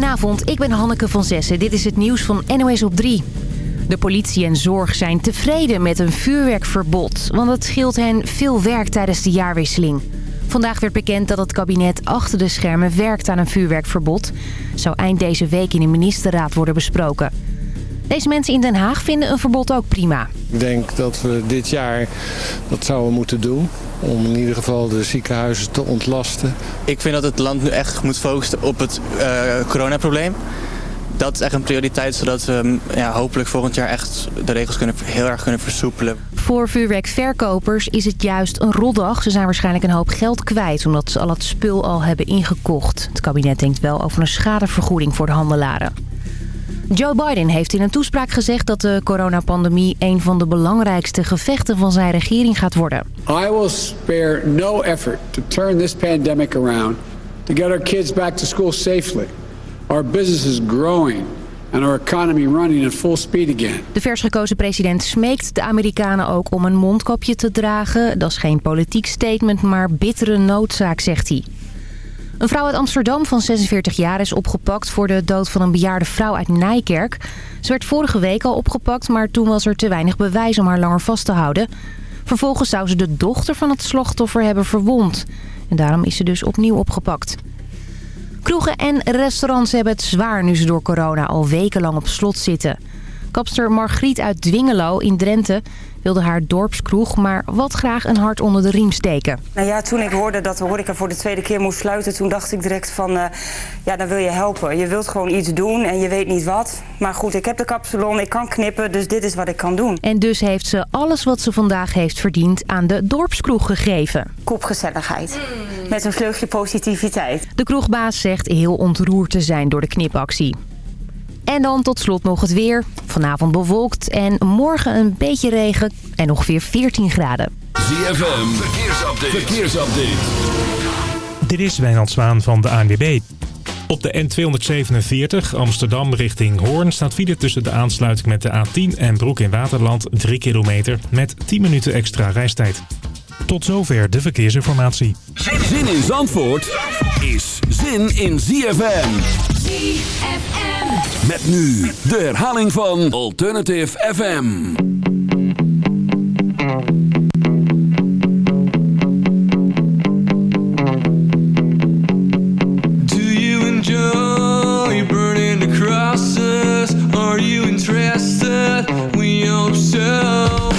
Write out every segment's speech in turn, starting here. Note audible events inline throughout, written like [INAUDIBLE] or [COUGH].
Goedenavond, ik ben Hanneke van Zessen. Dit is het nieuws van NOS op 3. De politie en zorg zijn tevreden met een vuurwerkverbod... want het scheelt hen veel werk tijdens de jaarwisseling. Vandaag werd bekend dat het kabinet achter de schermen werkt aan een vuurwerkverbod. Zou eind deze week in de ministerraad worden besproken. Deze mensen in Den Haag vinden een verbod ook prima. Ik denk dat we dit jaar dat zouden moeten doen. Om in ieder geval de ziekenhuizen te ontlasten. Ik vind dat het land nu echt moet focussen op het uh, coronaprobleem. Dat is echt een prioriteit, zodat we ja, hopelijk volgend jaar echt de regels kunnen, heel erg kunnen versoepelen. Voor vuurwerkverkopers is het juist een roddag. Ze zijn waarschijnlijk een hoop geld kwijt omdat ze al het spul al hebben ingekocht. Het kabinet denkt wel over een schadevergoeding voor de handelaren. Joe Biden heeft in een toespraak gezegd dat de coronapandemie... een van de belangrijkste gevechten van zijn regering gaat worden. I will spare no effort to turn this pandemic around... to get our kids back to school safely. Our business is growing and our economy running at full speed again. De versgekozen president smeekt de Amerikanen ook om een mondkapje te dragen. Dat is geen politiek statement, maar bittere noodzaak, zegt hij. Een vrouw uit Amsterdam van 46 jaar is opgepakt voor de dood van een bejaarde vrouw uit Nijkerk. Ze werd vorige week al opgepakt, maar toen was er te weinig bewijs om haar langer vast te houden. Vervolgens zou ze de dochter van het slachtoffer hebben verwond. En daarom is ze dus opnieuw opgepakt. Kroegen en restaurants hebben het zwaar nu ze door corona al wekenlang op slot zitten. Kapster Margriet uit Dwingelo in Drenthe wilde haar dorpskroeg maar wat graag een hart onder de riem steken. Nou ja, toen ik hoorde dat de horeca voor de tweede keer moest sluiten... toen dacht ik direct van, uh, ja, dan wil je helpen. Je wilt gewoon iets doen en je weet niet wat. Maar goed, ik heb de kapsalon, ik kan knippen, dus dit is wat ik kan doen. En dus heeft ze alles wat ze vandaag heeft verdiend aan de dorpskroeg gegeven. Kopgezelligheid, met een vleugje positiviteit. De kroegbaas zegt heel ontroerd te zijn door de knipactie. En dan tot slot nog het weer. Vanavond bewolkt en morgen een beetje regen en ongeveer 14 graden. ZFM, verkeersupdate. verkeersupdate. Dit is Wijnand Zwaan van de ANWB. Op de N247 Amsterdam richting Hoorn staat file tussen de aansluiting met de A10 en Broek in Waterland 3 kilometer met 10 minuten extra reistijd. Tot zover de verkeersinformatie. Zin in Zandvoort is zin in ZFM. ZFM. Met nu de herhaling van Alternative FM. Do you enjoy burning the crosses? Are you interested? We hope so.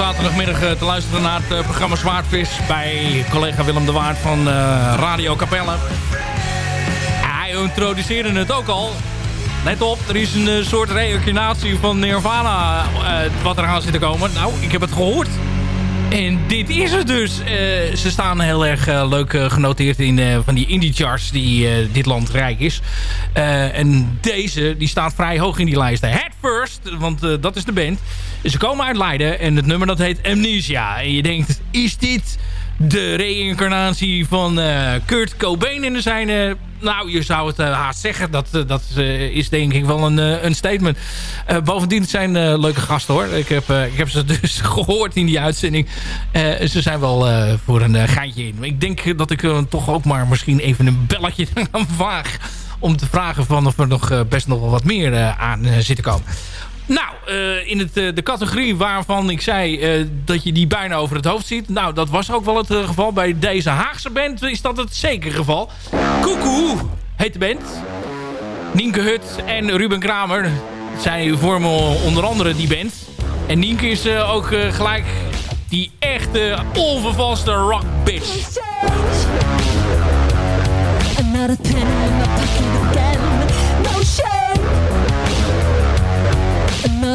Zaterdagmiddag eh, te luisteren naar het eh, programma Zwaardvis... bij collega Willem de Waard van eh, Radio Capelle. Hij introduceerde het ook al. Let op, er is een soort reïncarnatie van Nirvana wat eraan zit te komen. Nou, ik heb het gehoord. En dit is het dus. Ze staan heel erg leuk genoteerd in van die indie charts die dit land rijk is. En deze die staat vrij hoog in die lijsten. Head First, want dat is de band. Ze komen uit Leiden en het nummer dat heet Amnesia. En je denkt, is dit de reïncarnatie van eh, Kurt Cobain in de zijne? Nou, je zou het eh, haast zeggen. Dat, eh, dat is denk ik wel een, een statement. Bovendien zijn leuke gasten hoor. Ik heb, ik heb ze [LAUGHS] dus gehoord in die uitzending. Ze zijn wel voor een geintje in. Ik denk dat ik toch ook maar misschien even een belletje [LAUGHS] aan vaag. Om te vragen van of er nog best nog wel wat meer aan zit te komen. Nou, eh, in het, eh, de categorie waarvan ik zei eh, dat je die bijna over het hoofd ziet. Nou, dat was ook wel het geval. Bij deze Haagse band is dat het zeker geval. Koekoe heet de band. Nienke Hut en Ruben Kramer. Zij vormen onder andere die band. En Nienke is ook gelijk die echte onvervalste rock bitch.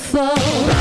Fall.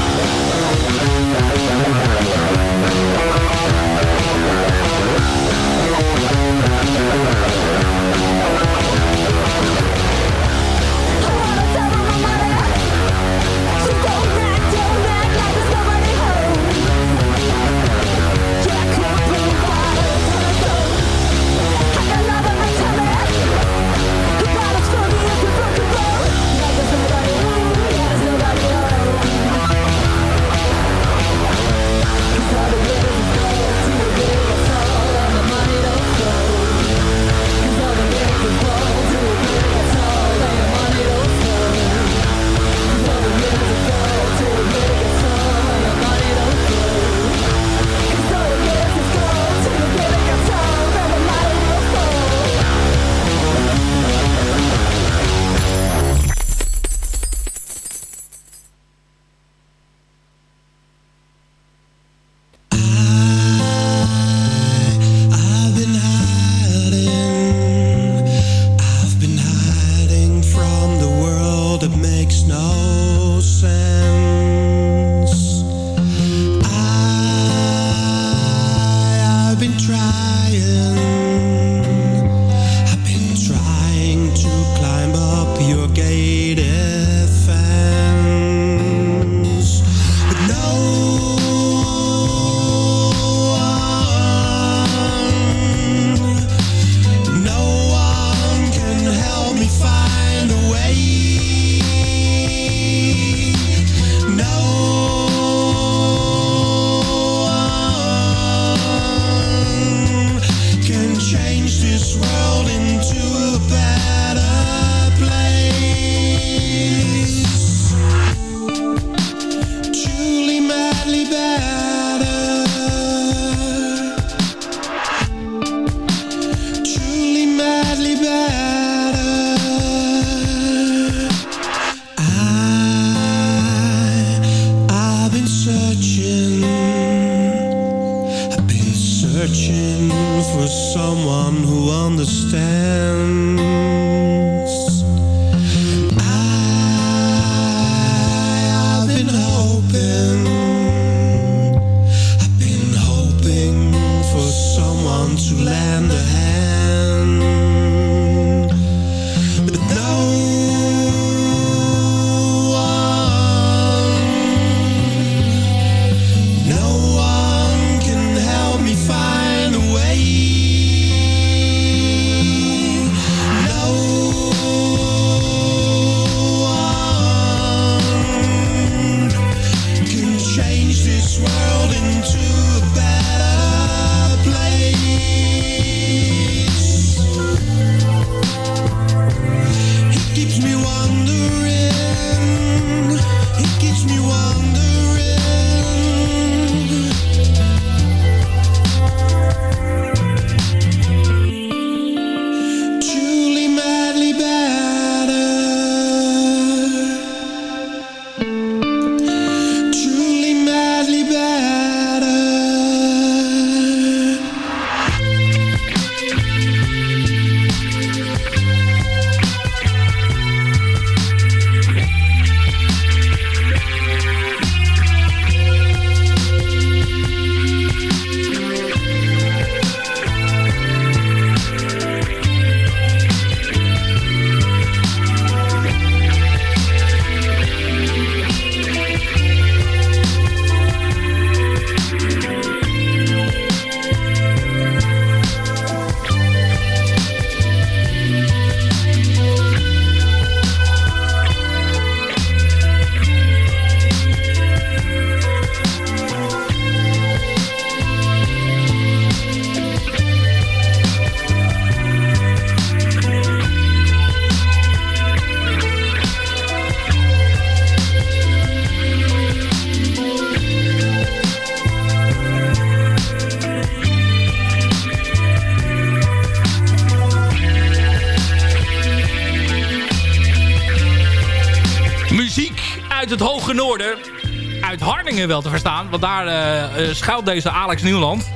Wel te verstaan. Want daar eh, eh, schuilt deze Alex Nieuwland.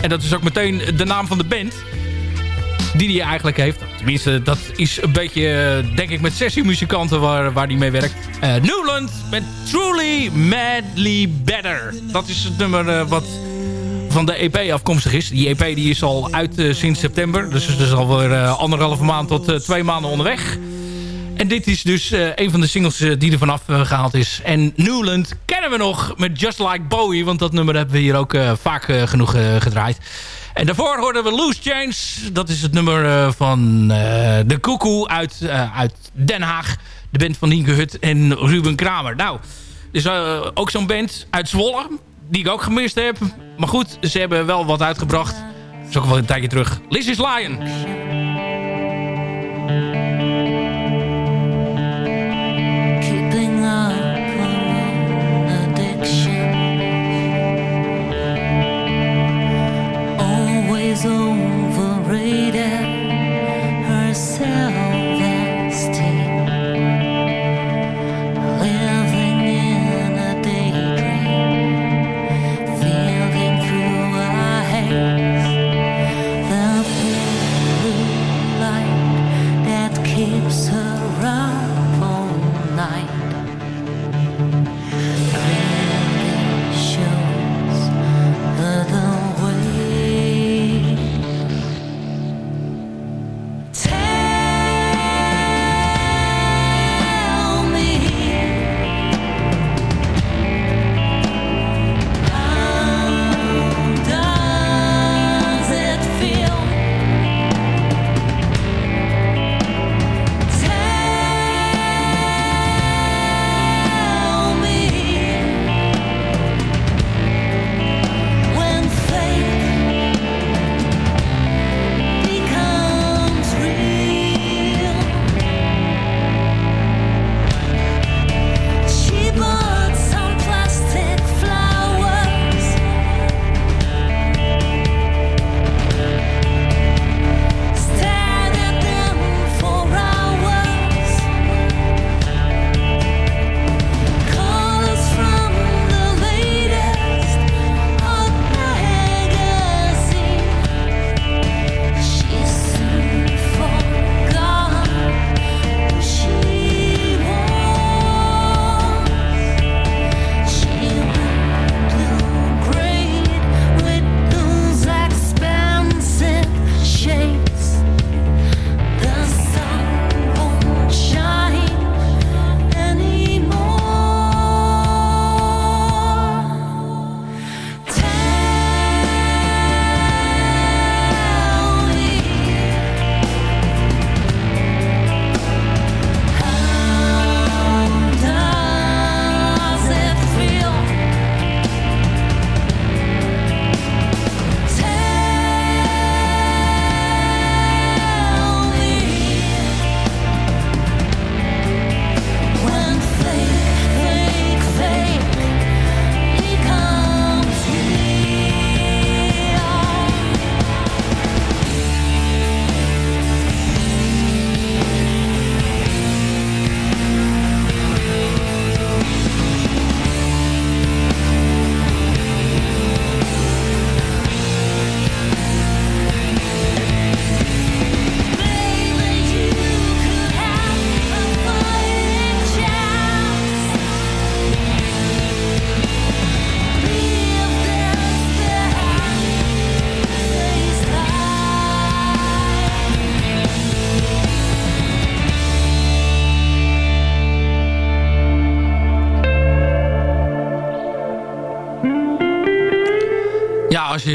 En dat is ook meteen de naam van de band. Die hij eigenlijk heeft. Tenminste, dat is een beetje, eh, denk ik, met sessiemuzikanten waar, waar die mee werkt. Eh Newland met Truly Madly Better. Dat is het nummer wat van de EP afkomstig is. Die EP die is al uit sinds september. Dus het is alweer uh, anderhalve maand tot twee maanden onderweg. En dit is dus eh, een van de singles eh, die er vanaf eh, gehaald is. En Newland kennen we nog met Just Like Bowie. Want dat nummer hebben we hier ook vaak genoeg gedraaid. En daarvoor hoorden we Loose Change. Dat is het nummer van De Koekoe uit, uit Den Haag. De band van Nienke Hut en Ruben Kramer. Nou, is eh, ook zo'n band uit Zwolle. Die ik ook gemist heb. Maar goed, ze hebben wel wat uitgebracht. Dat is ook wel een tijdje terug. Lizzie's Lion.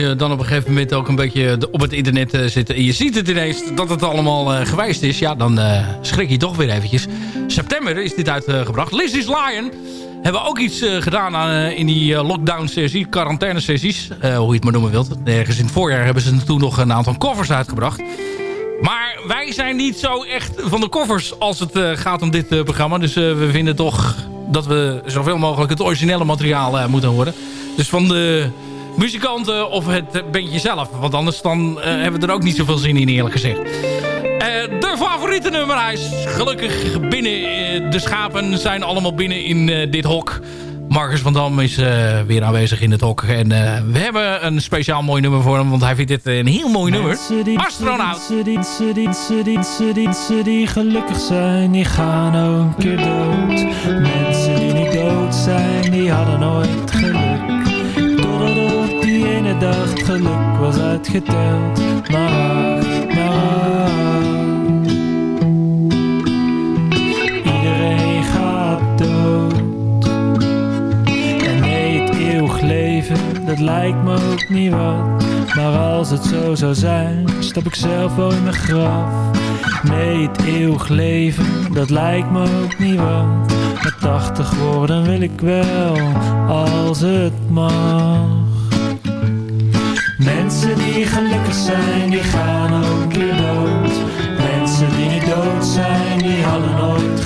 Je dan op een gegeven moment ook een beetje op het internet eh, zit... en je ziet het ineens dat het allemaal eh, gewijst is... ja, dan eh, schrik je toch weer eventjes. September is dit uitgebracht. Lizzie's Lion hebben ook iets eh, gedaan aan, eh, in die eh, lockdown-sessie, quarantaine-sessies. eh, hoe je het maar noemen wilt. Ergens in het voorjaar hebben ze toen nog een aantal covers uitgebracht. Maar wij zijn niet zo echt van de covers als het eh, gaat om dit eh, programma. Dus eh, we vinden toch dat we zoveel mogelijk het originele materiaal eh, moeten horen. Dus van de muzikanten of het bandje zelf. Want anders dan, eh, hebben we er ook niet zoveel zin in eerlijk gezegd. Eh, de favoriete nummer. Is gelukkig binnen. eh, de schapen zijn allemaal binnen in dit hok. Marcus van Dam is weer aanwezig in het hok. En we hebben een speciaal mooi nummer voor hem. Want hij vindt dit een heel mooi nummer. Astronaut. Gelukkig zijn, die gaan ook een keer dood. Mensen die niet dood zijn, die hadden nooit het geluk was uitgeteld. Maar, maar, iedereen gaat dood. En nee, het eeuwig leven, dat lijkt me ook niet wat. Maar als het zo zou zijn, stap ik zelf wel in mijn graf. Nee, het eeuwig leven, dat lijkt me ook niet wat. Maar 80 worden wil ik wel, als het mag. Mensen die gelukkig zijn, die gaan ook keer dood. Mensen die niet dood zijn, die hadden nooit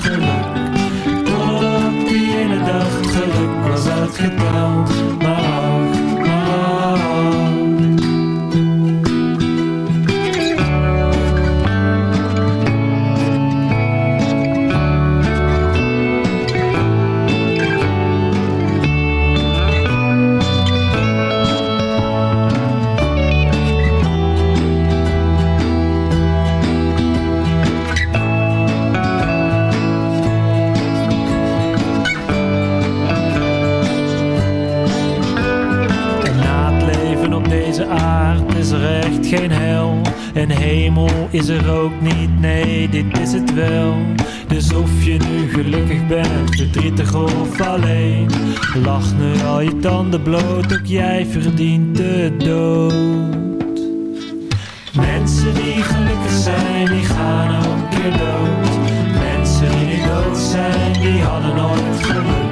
geen hel. En hemel is er ook niet, nee, dit is het wel. Dus of je nu gelukkig bent, verdrietig of alleen. Lach nu al je tanden bloot, ook jij verdient de dood. Mensen die gelukkig zijn, die gaan ook een keer dood. Mensen die dood zijn, die hadden nooit geluk.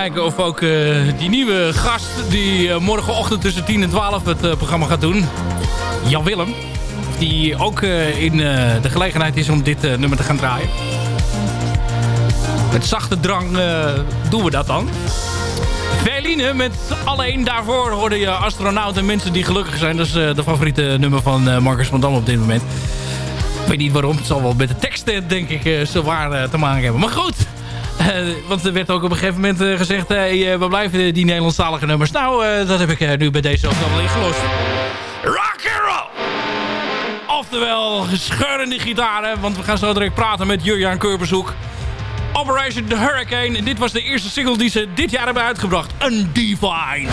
Kijken of ook eh, die nieuwe gast... die eh, morgenochtend tussen 10 en 12 het eh, programma gaat doen... Jan Willem. Die ook in de gelegenheid is om dit nummer te gaan draaien. Met zachte drang doen we dat dan. Veline met alleen daarvoor hoorde je astronauten en mensen die gelukkig zijn. Dat is de favoriete nummer van Marcus van Dam op dit moment. Ik weet niet waarom. Het zal wel met de teksten denk ik zo waar te maken hebben. Maar goed. Eh, want er werd ook op een gegeven moment eh, gezegd... Hey, eh, we blijven die Nederlandstalige nummers. Nou, dat heb ik nu bij deze ook al ingelost. Rock and roll! Oftewel, scheurende gitaren. Want we gaan zo direct praten met Jurjaan Keurbezoek. Operation The Hurricane. Dit was de eerste single die ze dit jaar hebben uitgebracht. Undivine.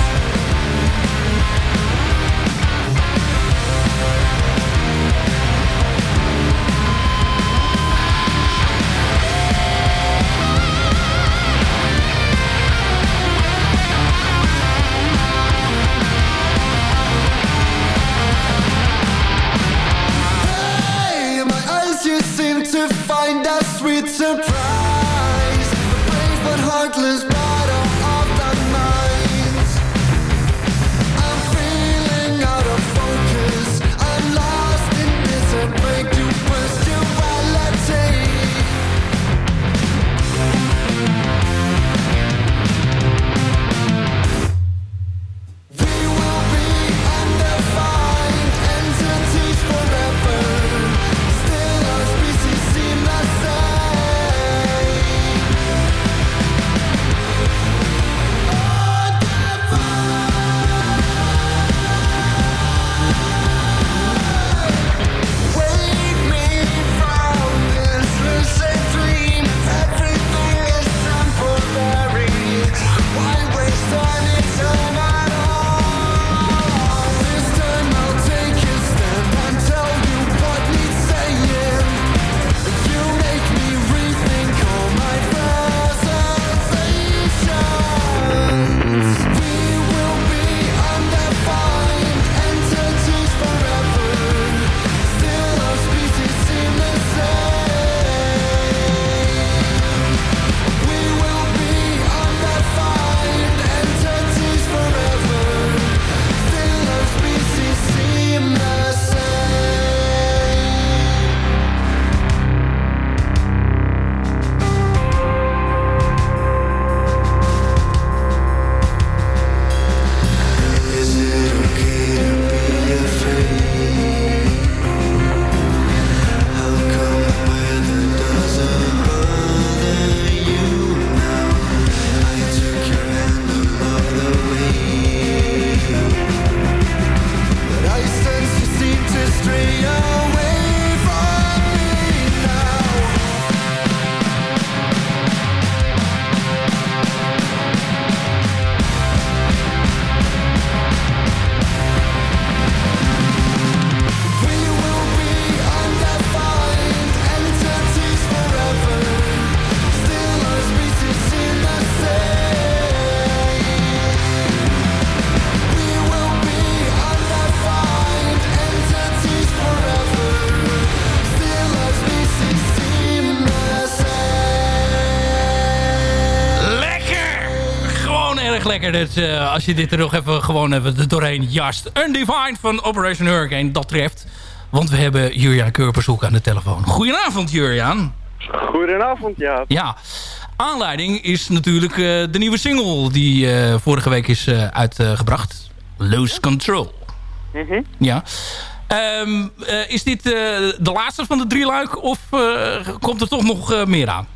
Eh, als je dit er nog even gewoon even doorheen jast. Undefined van Operation Hurricane, dat treft. Want we hebben Jurjaan Keurbezoek aan de telefoon. Goedenavond Jurjaan. Goedenavond, ja. Ja, aanleiding is natuurlijk eh, de nieuwe single die eh, vorige week is uitgebracht. Lose Control. Mhm. Ja. Ehm, eh, is dit de laatste van de drie luik of komt er toch nog meer aan?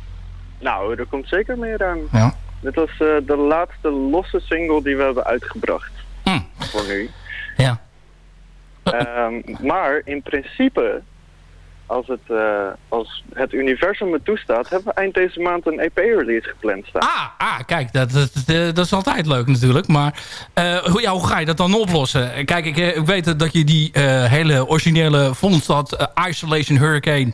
Nou, er komt zeker meer aan. Ja. Dit was eh, de laatste losse single die we hebben uitgebracht. Voor nu. Ja. Ehm, maar in principe, als het, eh, als het universum het toestaat, hebben we eind deze maand een EP-release gepland staan. Ah, ah kijk, dat, dat, dat, is altijd leuk natuurlijk. Maar eh, hoe, ja, hoe ga je dat dan oplossen? Kijk, ik, ik weet dat je die hele originele vondst had, Isolation Hurricane...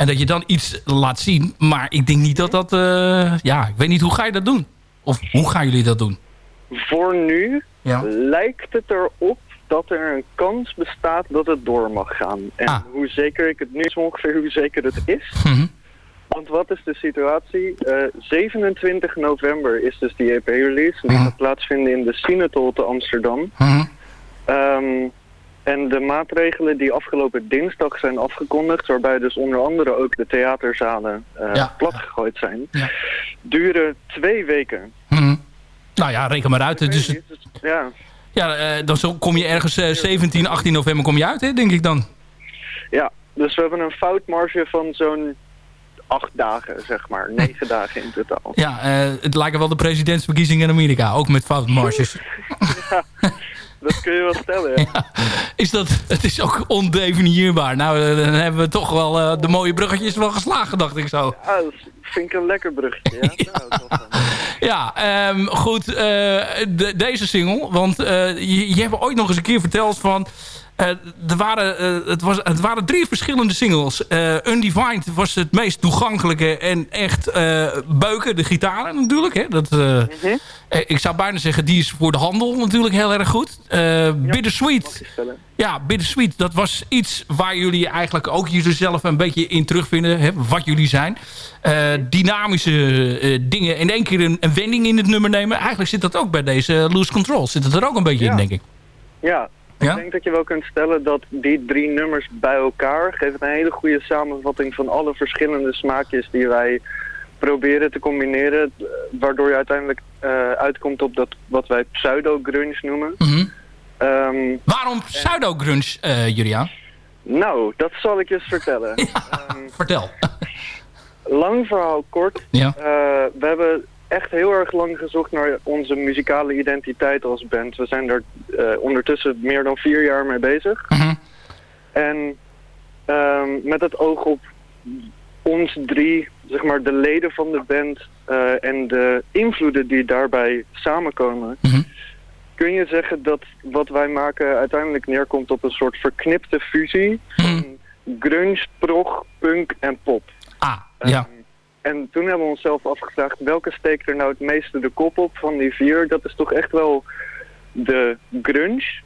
en dat je dan iets laat zien. Maar ik denk niet dat dat... eh, ja, ik weet niet, hoe ga je dat doen? Of hoe gaan jullie dat doen? Voor nu Ja. lijkt het erop dat er een kans bestaat dat het door mag gaan. En Ah. hoe zeker ik het nu is ongeveer hoe zeker het is. Mhm. Want wat is de situatie? Eh, 27 november is dus die EP-release. Die Mhm. gaat plaatsvinden in de Cinetol te Amsterdam. Ehm, en de maatregelen die afgelopen dinsdag zijn afgekondigd... waarbij dus onder andere ook de theaterzalen eh, Ja. platgegooid zijn... duren twee weken. Mhm. Nou ja, reken maar uit. Dus, Ja, ja, eh, dan kom je ergens eh, 17, 18 november kom je uit, hè, denk ik dan. ja, dus we hebben een foutmarge van zo'n acht dagen, zeg maar. Negen [LAUGHS] dagen in totaal. Ja, eh, het lijken wel de presidentsverkiezingen in Amerika. Ook met foutmarges. [LAUGHS] Dat kun je wel stellen, [LAUGHS] ja. Is dat, het is ook ondefinieerbaar. Nou, eh, dan hebben we toch wel eh, de mooie bruggetjes wel geslagen, dacht ik zo. Ah, dat vind ik een lekker bruggetje, ja. [LAUGHS] Wel van. Ja, ehm, goed. de- deze single. Want eh, je, je hebt ooit nog eens een keer verteld van... eh, er, waren, eh, het, was, het waren drie verschillende singles. Eh, Undefined was het meest toegankelijke en echt beuken, de gitaren natuurlijk. Hè? Dat, eh, ik zou bijna zeggen, die is voor de handel natuurlijk heel erg goed. Eh Bittersweet. Ja, Bittersweet, dat was iets waar jullie eigenlijk ook jezelf een beetje in terugvinden. Hè, wat jullie zijn. Dynamische dingen in één keer een, een wending in het nummer nemen. Eigenlijk zit dat ook bij deze Loose Control. Zit het er ook een beetje Ja. in, denk ik. Ja, ik denk dat je wel kunt stellen dat die drie nummers bij elkaar geven een hele goede samenvatting van alle verschillende smaakjes die wij proberen te combineren, eh, waardoor je uiteindelijk eh, uitkomt op dat wat wij pseudo-grunge noemen. Mhm. Ehm, Waarom pseudo-grunge, eh Juliaan? nou, dat zal ik je eens vertellen. [LAUGHS] Ehm, Vertel. [LAUGHS] lang verhaal kort. Ja. We hebben echt heel erg lang gezocht naar onze muzikale identiteit als band. We zijn er eh, ondertussen meer dan vier jaar mee bezig. Mhm. En ehm, met het oog op ons drie, zeg maar de leden van de band eh, en de invloeden die daarbij samenkomen, Mhm. kun je zeggen dat wat wij maken uiteindelijk neerkomt op een soort verknipte fusie van grunge, prog, punk en pop. Ah, ja. En toen hebben we onszelf afgevraagd welke steekt er nou het meeste de kop op van die vier. Dat is toch echt wel de grunge.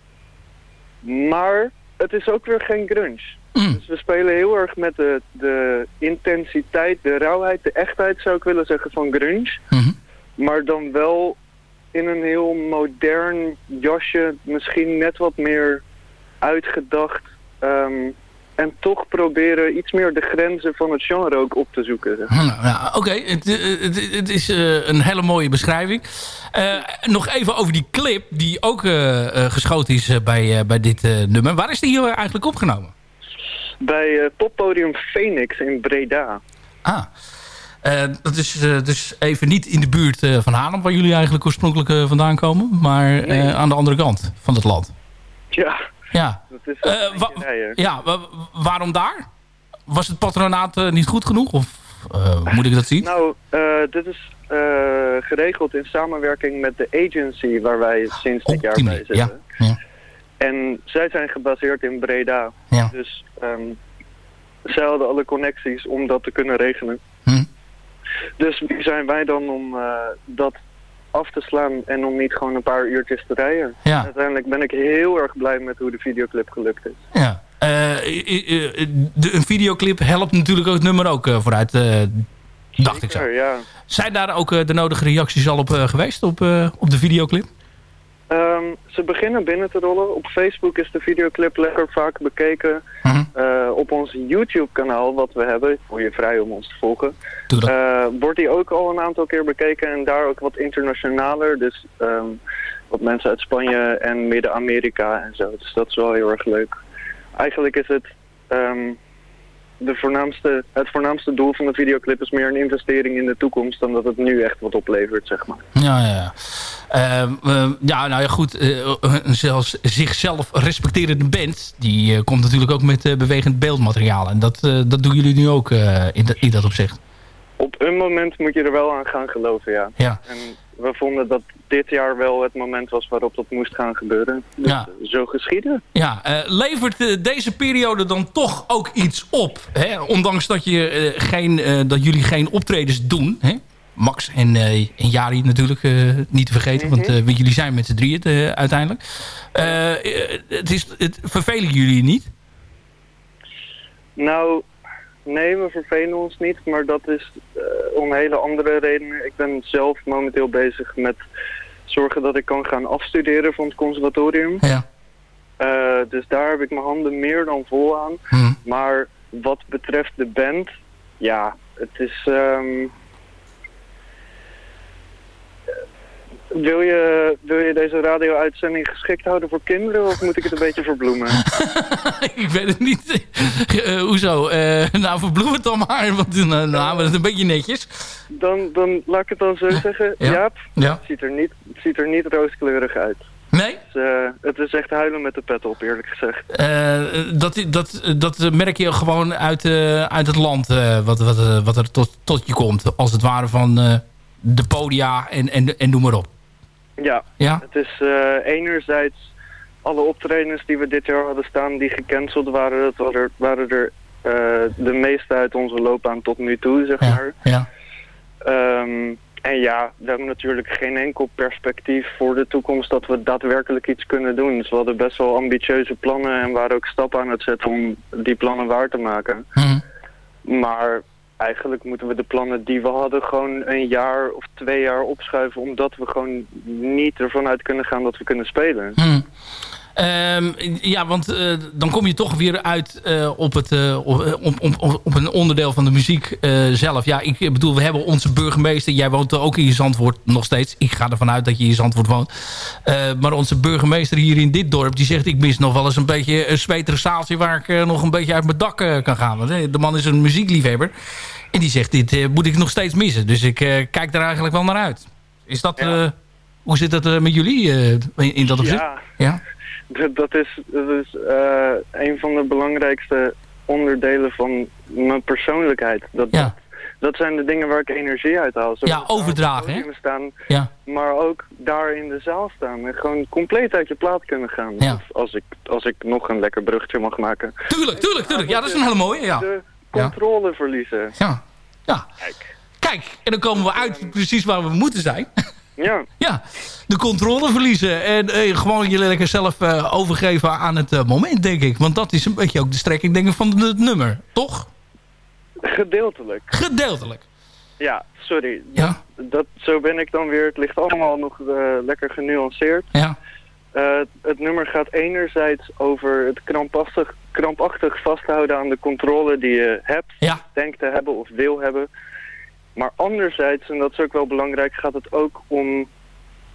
Maar het is ook weer geen grunge. Dus we spelen heel erg met de, de intensiteit, de rauwheid, de echtheid zou ik willen zeggen van grunge. Maar dan wel in een heel modern jasje, misschien net wat meer uitgedacht. ehm, en toch proberen iets meer de grenzen van het genre ook op te zoeken. zeg. Nou, Oké, het, eh, het, het is eh, een hele mooie beschrijving. Eh, nog even over die clip die ook geschoten is bij, bij dit nummer. Waar is die hier eigenlijk opgenomen? Bij poppodium Phoenix in Breda. Ah, dat is dus even niet in de buurt van Haarlem... waar jullie eigenlijk oorspronkelijk vandaan komen... maar Nee. aan de andere kant van het land. Ja, Ja, dat is Eh, wa- ja wa- waarom daar? Was het patronaat eh, niet goed genoeg? Of eh, moet ik dat zien? Nou, dit is geregeld in samenwerking met de agency waar wij sinds dit jaar bij zitten. ja, ja. En zij zijn gebaseerd in Breda. Ja. Dus ehm, zij hadden alle connecties om dat te kunnen regelen. Hm. Dus wie zijn wij dan om eh, dat af te slaan en om niet gewoon een paar uurtjes te rijden? Ja. Uiteindelijk ben ik heel erg blij met hoe de videoclip gelukt is. Ja. Eh, de, een videoclip helpt natuurlijk ook het nummer ook eh, vooruit, eh, dacht ik zo. Ja. Zijn daar ook de nodige reacties al op geweest op, op de videoclip? Ze beginnen binnen te rollen. Op Facebook is de videoclip lekker vaak bekeken. Eh, op ons YouTube-kanaal, wat we hebben, voel je vrij om ons te volgen, eh, wordt die ook al een aantal keer bekeken en daar ook wat internationaler. Dus ehm, wat mensen uit Spanje en Midden-Amerika en zo. Dus dat is wel heel erg leuk. Eigenlijk is het ehm, de voornaamste, het voornaamste doel van de videoclip is meer een investering in de toekomst dan dat het nu echt wat oplevert, zeg maar. Ja, ja, ja. Ehm, eh, ja, nou ja, goed. een zelfs zichzelf respecterende band... die eh, komt natuurlijk ook met eh, bewegend beeldmateriaal. En dat, dat doen jullie nu ook in, dat- in dat opzicht. Op een moment moet je er wel aan gaan geloven, ja. Ja. En we vonden dat dit jaar wel het moment was waarop dat moest gaan gebeuren. Dus Ja. zo geschieden. Ja, eh, levert eh, deze periode dan toch ook iets op? Hè? Ondanks dat, je, eh, geen, eh, dat jullie geen optredens doen. Hè? Max en, eh, en Jari natuurlijk eh, niet te vergeten. Want eh, jullie zijn met z'n drieën eh, uiteindelijk. Eh, eh, het is, het, vervelen jullie niet? Nou, nee, we vervelen ons niet, maar dat is eh, om hele andere redenen. Ik ben zelf momenteel bezig met zorgen dat ik kan gaan afstuderen van het conservatorium. Ja. Eh, dus daar heb ik mijn handen meer dan vol aan. Hm. Maar wat betreft de band, ja, het is... ehm, Wil je, wil je deze radio-uitzending geschikt houden voor kinderen of moet ik het een beetje verbloemen? [LAUGHS] ik weet het niet. Eh, hoezo? Eh, nou, verbloem het dan maar. Want dan uh, houden we het een beetje netjes. Dan, dan laat ik het dan zo zeggen. Ja. Jaap, Ja. Het, ziet er niet, het ziet er niet rooskleurig uit. Nee? Dus, het is echt huilen met de pet op, eerlijk gezegd. Dat, dat, dat merk je gewoon uit, eh, uit het land wat, wat, wat er tot, tot je komt. Als het ware van de podia en, en, en noem maar op. Ja, Ja? het is eh, enerzijds alle optredens die we dit jaar hadden staan die gecanceld waren. Dat waren er, waren er eh, de meeste uit onze loopbaan tot nu toe, zeg maar. Ja. Ehm, en ja, we hebben natuurlijk geen enkel perspectief voor de toekomst dat we daadwerkelijk iets kunnen doen. Dus we hadden best wel ambitieuze plannen en waren ook stappen aan het zetten om die plannen waar te maken. Maar eigenlijk moeten we de plannen die we hadden gewoon een jaar of twee jaar opschuiven. Omdat we gewoon niet ervan uit kunnen gaan dat we kunnen spelen. Hm. Ehm, ja, want eh, dan kom je toch weer uit eh, op, het, eh, op, op, op, een onderdeel van de muziek zelf. Ja, ik bedoel, we hebben onze burgemeester. Jij woont ook in je Zandvoort nog steeds. Ik ga ervan uit dat je in Zandvoort woont. Maar onze burgemeester hier in dit dorp... die zegt, ik mis nog wel eens een beetje een zweterig zaaltje... waar ik nog een beetje uit mijn dak kan gaan. Want, de man is een muziekliefhebber. En die zegt, dit moet ik nog steeds missen. Dus ik kijk er eigenlijk wel naar uit. Is dat... hoe zit dat met jullie in, in dat opzicht? Ja. ja? Dat, is, dat is eh, een van de belangrijkste onderdelen van mijn persoonlijkheid. Dat, dat, dat zijn de dingen waar ik energie uit haal. Zo Ja, overdragen, hè? staan, Ja. maar ook daar in de zaal staan. En gewoon compleet uit je plaat kunnen gaan. Ja. Als ik, als ik nog een lekker bruggetje mag maken. Tuurlijk, tuurlijk, tuurlijk. Ja, dat is een hele mooie, ja. De controle verliezen. Ja. ja. Kijk, en dan komen we uit precies waar we moeten zijn. [LAUGHS] Ja. Ja, de controle verliezen. En eh, gewoon je lekker zelf eh, overgeven aan het eh, moment, denk ik. Want dat is een beetje ook de strekking, denk ik, van het nummer. Toch? Gedeeltelijk. Gedeeltelijk. Ja, sorry. Ja. Dat, zo ben ik dan weer. Het ligt allemaal nog eh, lekker genuanceerd. Ja. Het nummer gaat enerzijds over het krampachtig, krampachtig vasthouden aan de controle die je hebt, denkt te hebben of wil hebben. Maar anderzijds, en dat is ook wel belangrijk, gaat het ook om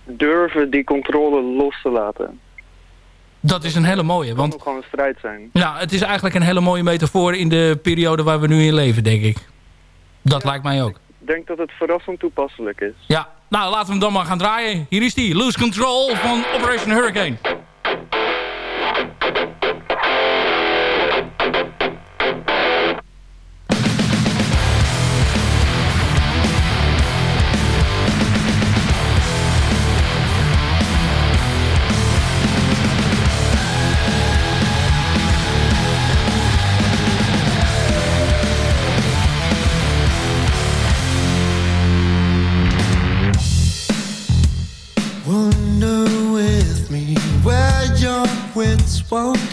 durven die controle los te laten. Dat is een hele mooie. Want Het kan gewoon een strijd zijn. ja, het is eigenlijk een hele mooie metafoor in de periode waar we nu in leven, denk ik. Dat lijkt mij ook. Ik denk dat het verrassend toepasselijk is. Ja, nou laten we hem dan maar gaan draaien. Hier is die, Lose Control van Operation Hurricane. Won't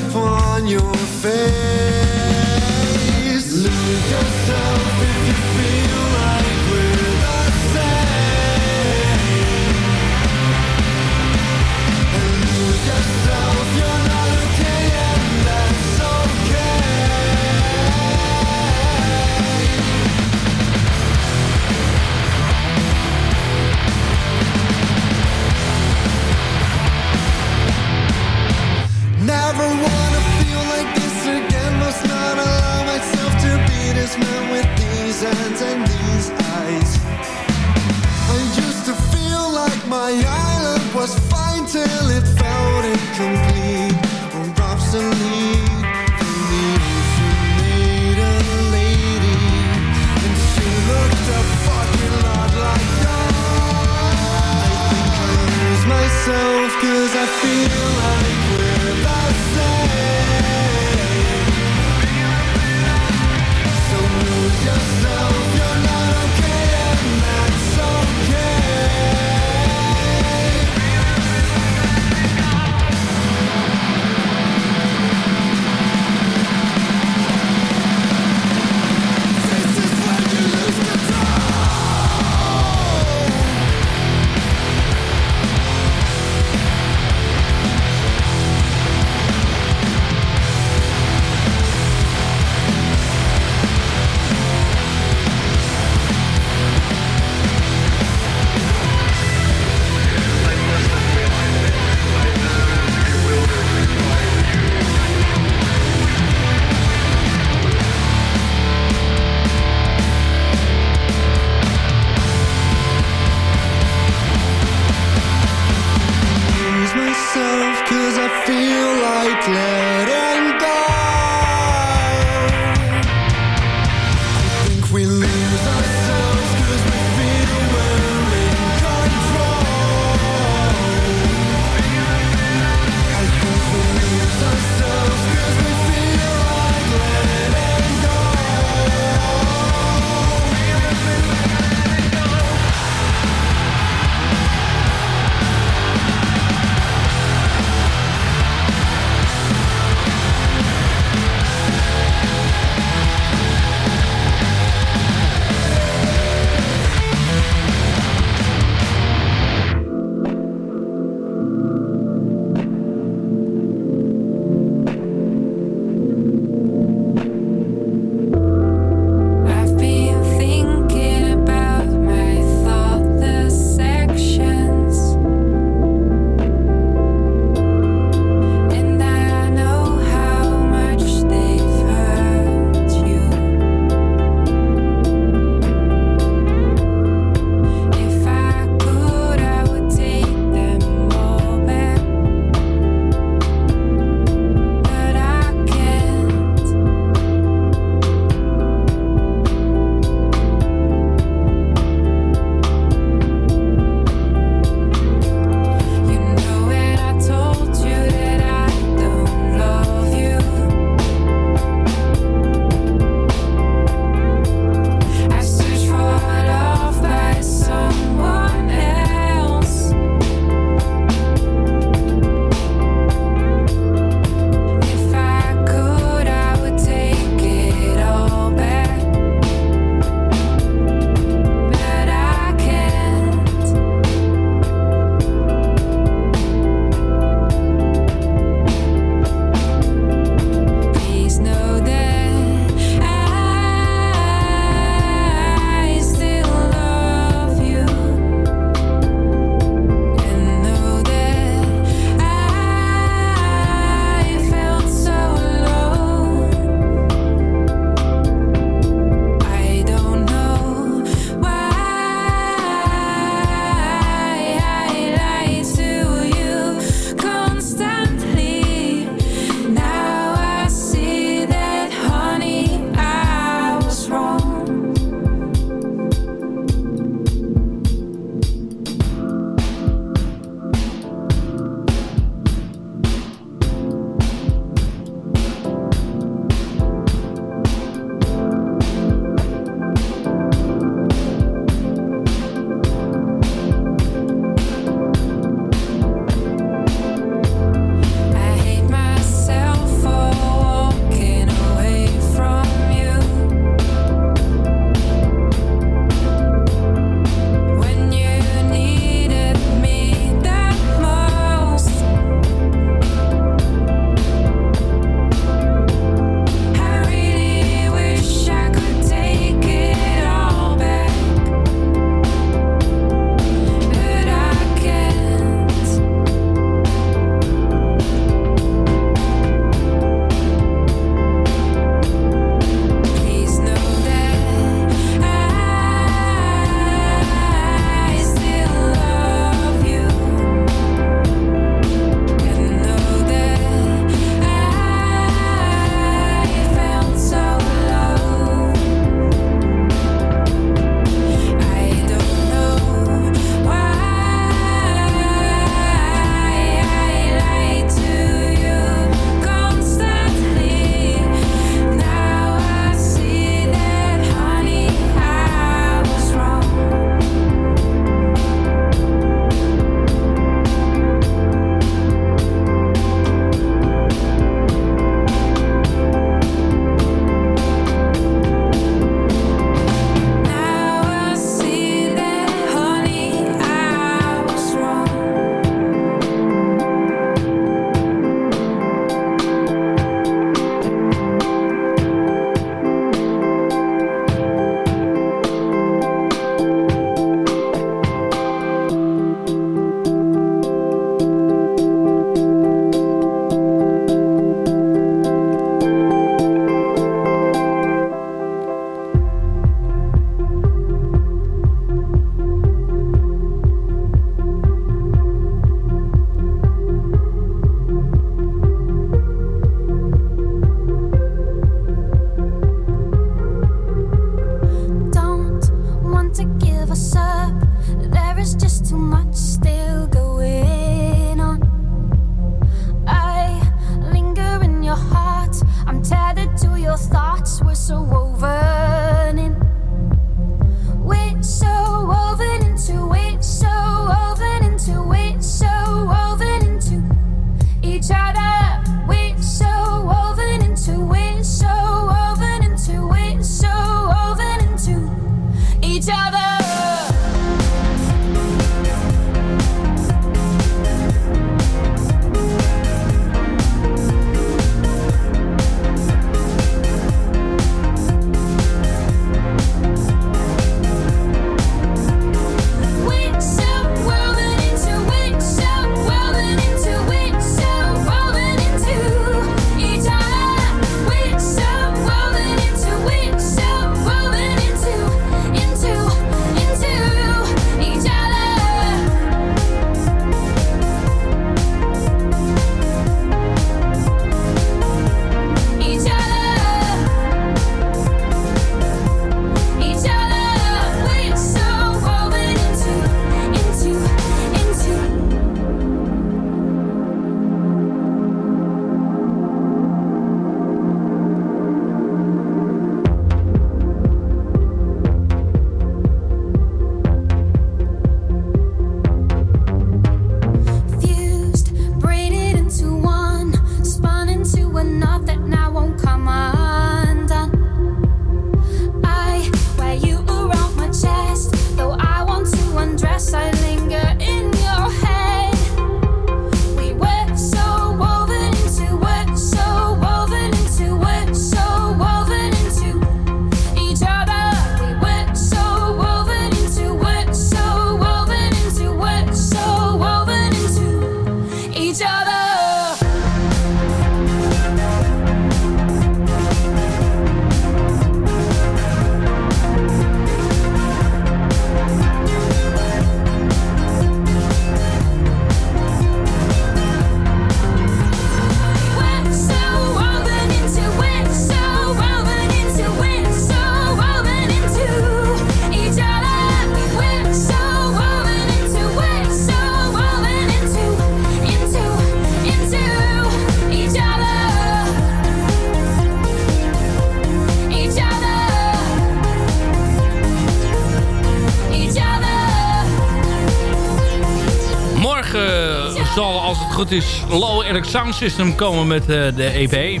zal, als het goed is, Low Eric Sound System komen met eh, de EP.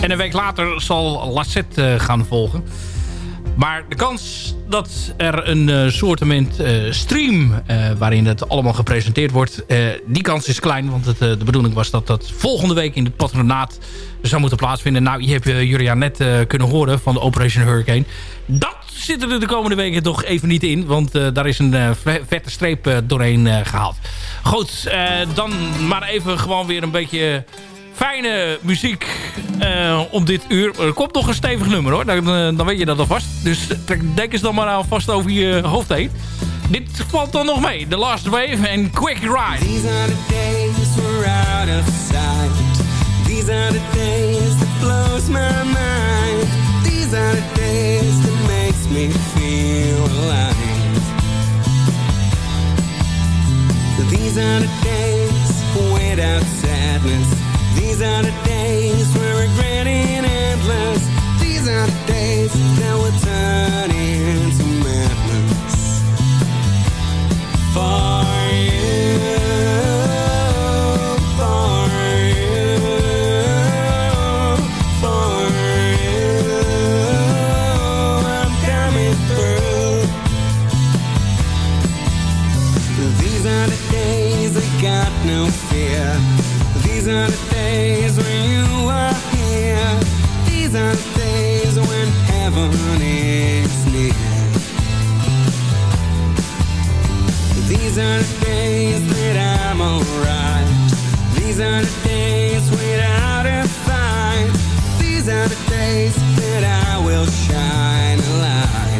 En een week later zal Lassette gaan volgen. Maar de kans dat er een uh, soortement stream waarin het allemaal gepresenteerd wordt... die kans is klein, want het, de bedoeling was dat dat volgende week in het patronaat zou moeten plaatsvinden. Nou, je hebt Julia net kunnen horen van de Operation Hurricane. Dat zit er de komende weken toch even niet in, want daar is een vette streep doorheen gehaald. Goed, dan maar even gewoon weer een beetje fijne muziek om dit uur. Er komt nog een stevig nummer hoor, dan, dan weet je dat alvast. Dus denk eens dan maar alvast over je hoofd heen. Dit valt dan nog mee. The Last Wave en Quick Ride. These are the days we're out of sight. These are the days that blows my mind. These are the days that me feel alive. These are the days without sadness. These are the days we're regretting endless. These are the days that will turn into madness. For you, These are the days when heaven is near. These are the days that I'm alright. These are the days without a fight. These are the days that I will shine a light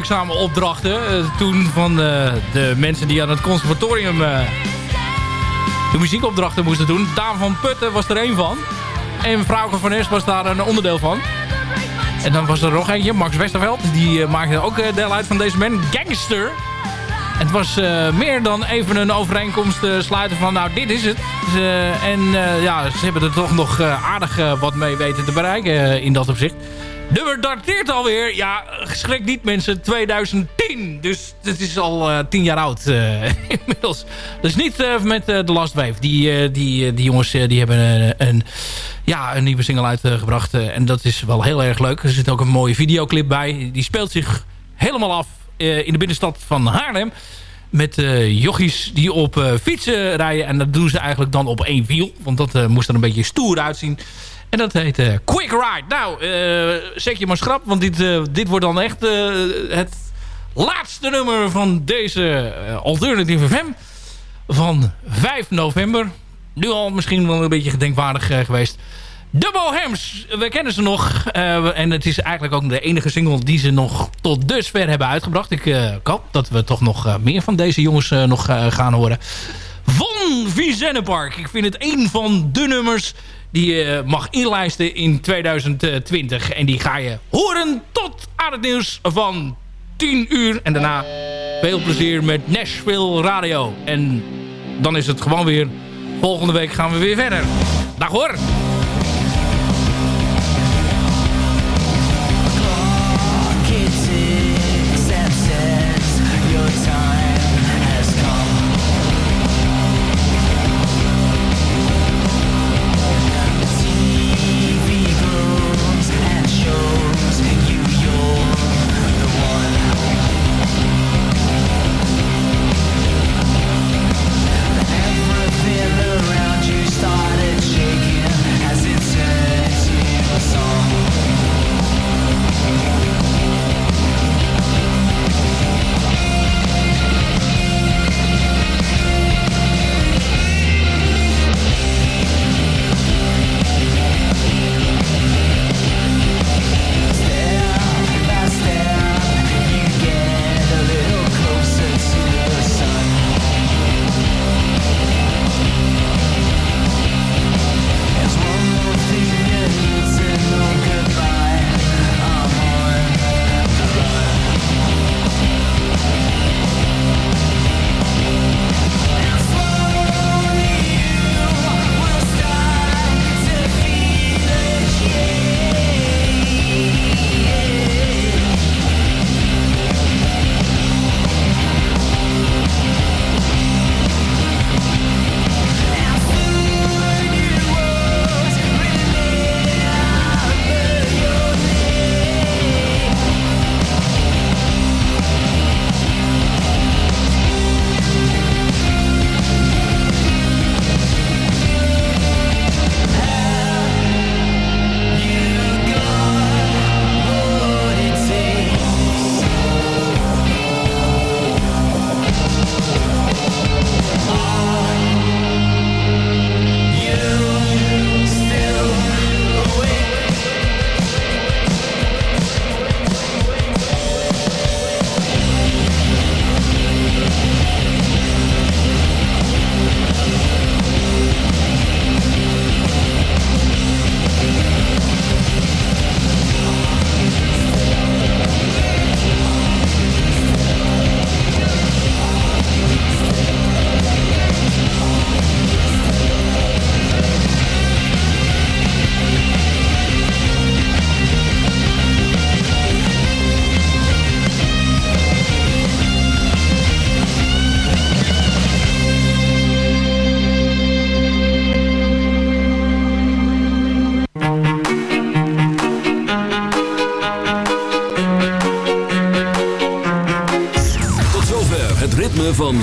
eindexamenopdrachten. eh, toen van eh, de mensen die aan het conservatorium eh, de muziekopdrachten moesten doen. Daan van Putten was er één van. En Frauke van Es was daar een onderdeel van. En dan was er nog eentje, Max Westerveld. Die maakte ook deel uit van deze band. Gangster. Het was meer dan even een overeenkomst sluiten van nou dit is het. En ja, ze hebben er toch nog aardig wat mee weten te bereiken in dat opzicht. Nummer dateert alweer, ja, geschrik niet mensen, 2010. Dus het is al eh, tien jaar oud eh, [LAUGHS] inmiddels. Dus niet eh, met eh, The Last Wave. Die, die, die jongens die hebben een, ja, een nieuwe single uitgebracht. en dat is wel heel erg leuk. Er zit ook een mooie videoclip bij. Die speelt zich helemaal af in de binnenstad van Haarlem. Met jochies die op fietsen rijden. En dat doen ze eigenlijk dan op één wiel. Want dat moest er een beetje stoer uitzien. En dat heet eh, Quick Ride. Nou, zet je maar schrap. Want dit, eh, dit wordt dan echt het laatste nummer van deze Alternative FM. Van 5 november. Nu al misschien wel een beetje gedenkwaardig geweest. De Bohems, we kennen ze nog. en het is eigenlijk ook de enige single die ze nog tot dusver hebben uitgebracht. Ik, hoop dat we toch nog meer van deze jongens nog gaan horen. Von Vizennepark. Ik vind het een van de nummers die je mag inlijsten in 2020. En die ga je horen tot aan het nieuws van 10 uur. En daarna veel plezier met Nashville Radio. En dan is het gewoon weer... Volgende week gaan we weer verder. Dag hoor!